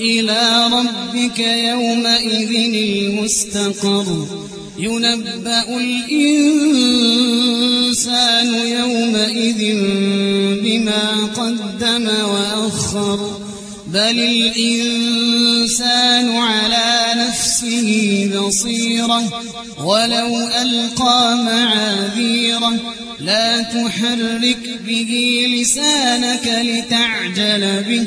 إلى ربك يومئذ المستقر. ينبأ الإنسان يومئذ بما قدم وأخر. بل الإنسان على نفسه بصيرة. ولو ألقى معاذيره لا تحرك به لسانك لتعجل به.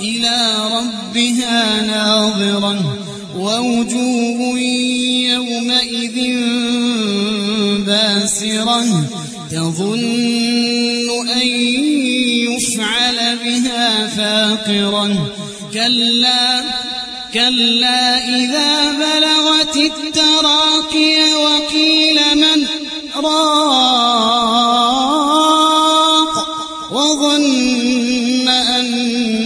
إلى ربها ناظرة ووجوه يومئذ باسرة تظن أن يفعل بها فاقرة كلا كلا إذا بلغت التراقي وقيل من راق وظن أنه